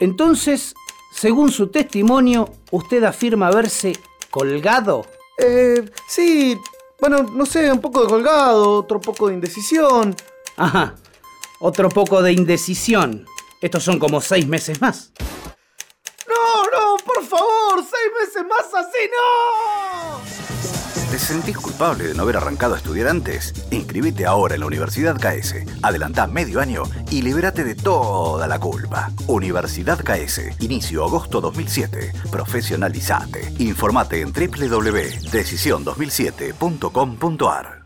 Entonces, según su testimonio, usted afirma haberse colgado. Eh, sí, bueno, no sé, un poco de colgado, otro poco de indecisión. Ajá, otro poco de indecisión. Estos son como seis meses más. No, no, por favor, seis meses más así, no. ¿Te sentís culpable de no haber arrancado a estudiar antes? Inscribite ahora en la Universidad KS. Adelantá medio año y libérate de toda la culpa. Universidad KS. Inicio agosto 2007. Profesionalizate. Informate en www.decision2007.com.ar.